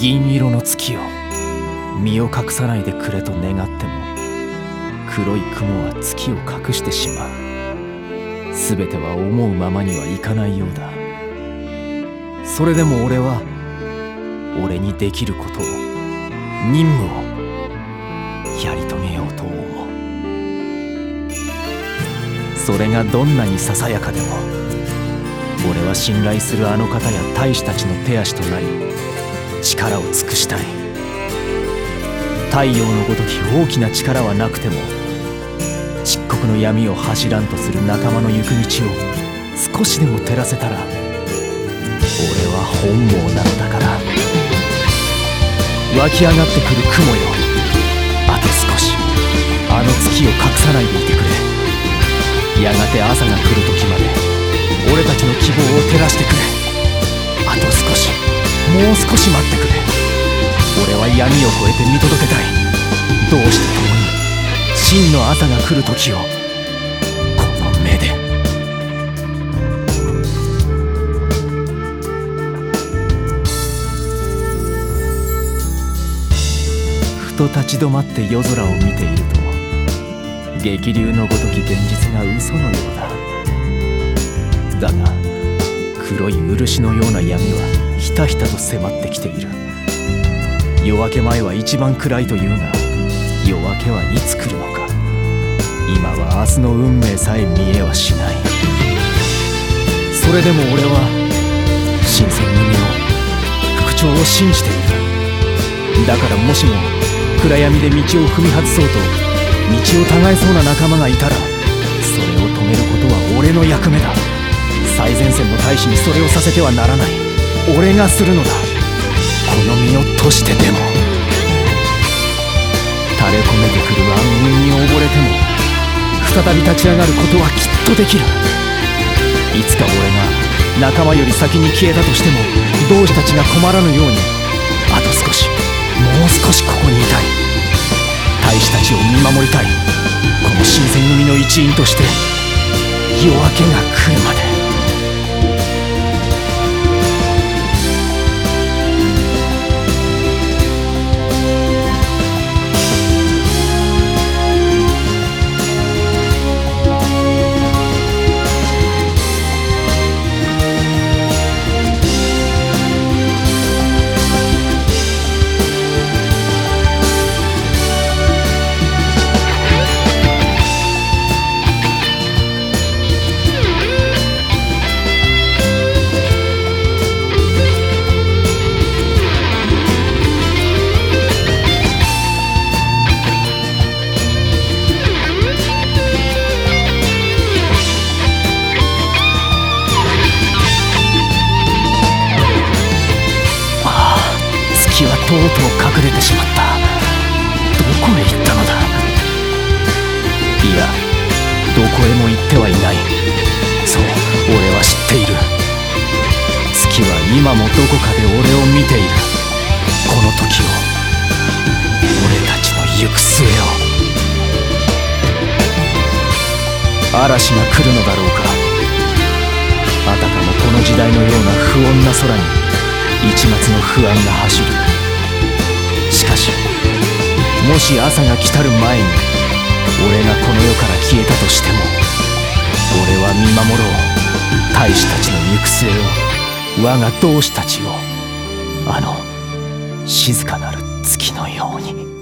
銀色の月よ身を隠さないでくれと願っても黒い雲は月を隠してしまう。全ては思うままにはいかないようだ。それでも俺は俺にできることを任務をやり遂げようと思う。それがどんなにささやかでも俺は信頼するあの方や大使たちの手足となり力を尽くしたい。太陽のごとき大きな力はなくても漆黒の闇を柱とする仲間の行く道を少しでも照らせたら俺は本望なのだから。湧き上がってくる雲よ。あと少し。あの月を隠さないでいてくれ。やがて朝が来る時まで俺たちの希望を照らしてくれ。あと少し。もう少し待ってくれ。俺は闇を越えて見届けたい。どうして共に真の朝が来る時をこの目で。ふと立ち止まって夜空を見ていると激流のごとき現実が嘘のようだ。だが黒い漆のような闇はひたひたと迫ってきている。夜明け前は一番暗いというが夜明けはいつ来るのか。今は明日の運命さえ見えはしない。それでも俺は新選組の副長を信じている。だからもしも暗闇で道を踏み外そうと道を違えそうな仲間がいたらそれを止めることは俺の役目だ。最前線の大使にそれをさせてはならない。俺がするのだ。この身を賭してでも。垂れ込めてくる暗雲に溺れても再び立ち上がることはきっとできる。いつか俺が仲間より先に消えたとしても同志たちが困らぬようにあと少しもう少しここにいたい。大使たちを見守りたい。この新選組の一員として夜明けが来るまで。隠れてしまった。どこへ行ったのだ。いやどこへも行ってはいない。そう俺は知っている。月は今もどこかで俺を見ている。この時を俺たちの行く末を。嵐が来るのだろうか。あたかもこの時代のような不穏な空に一抹の不安が走る。しかしもし朝が来たる前に俺がこの世から消えたとしても俺は見守ろう大使たちの行く末を我が同志たちをあの静かなる月のように。